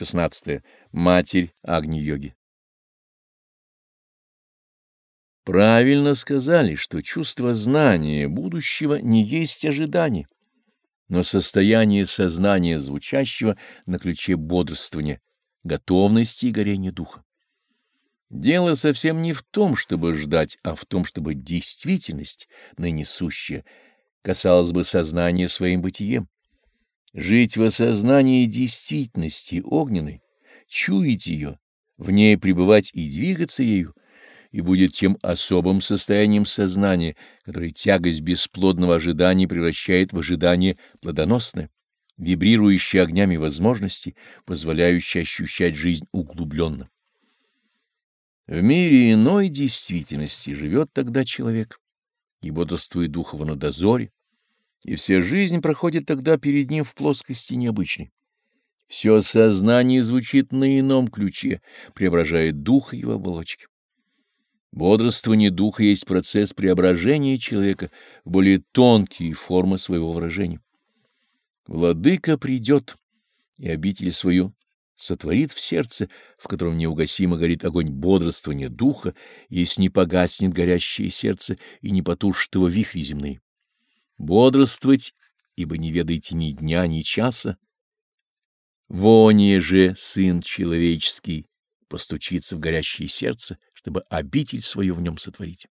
16. Матерь Агни-йоги. Правильно сказали, что чувство знания будущего не есть ожидание, но состояние сознания звучащего на ключе бодрствования, готовности и горения духа. Дело совсем не в том, чтобы ждать, а в том, чтобы действительность, ныне сущая, касалась бы сознания своим бытием. Жить в осознании действительности огненной, чуять ее, в ней пребывать и двигаться ею, и будет тем особым состоянием сознания, которое тягость бесплодного ожидания превращает в ожидание плодоносное, вибрирующее огнями возможностей, позволяющее ощущать жизнь углубленно. В мире иной действительности живет тогда человек, и бодрствует духово на дозоре, и вся жизнь проходит тогда перед ним в плоскости необычной. Все сознание звучит на ином ключе, преображает дух и его оболочки. Бодрствование духа есть процесс преображения человека в более тонкие формы своего выражения. Владыка придет и обитель свою сотворит в сердце, в котором неугасимо горит огонь бодрствования духа, если не погаснет горящее сердце и не потушит его вихри земные бодрствовать, ибо не ведаете ни дня, ни часа. Воне же Сын Человеческий постучится в горящее сердце, чтобы обитель свою в нем сотворить.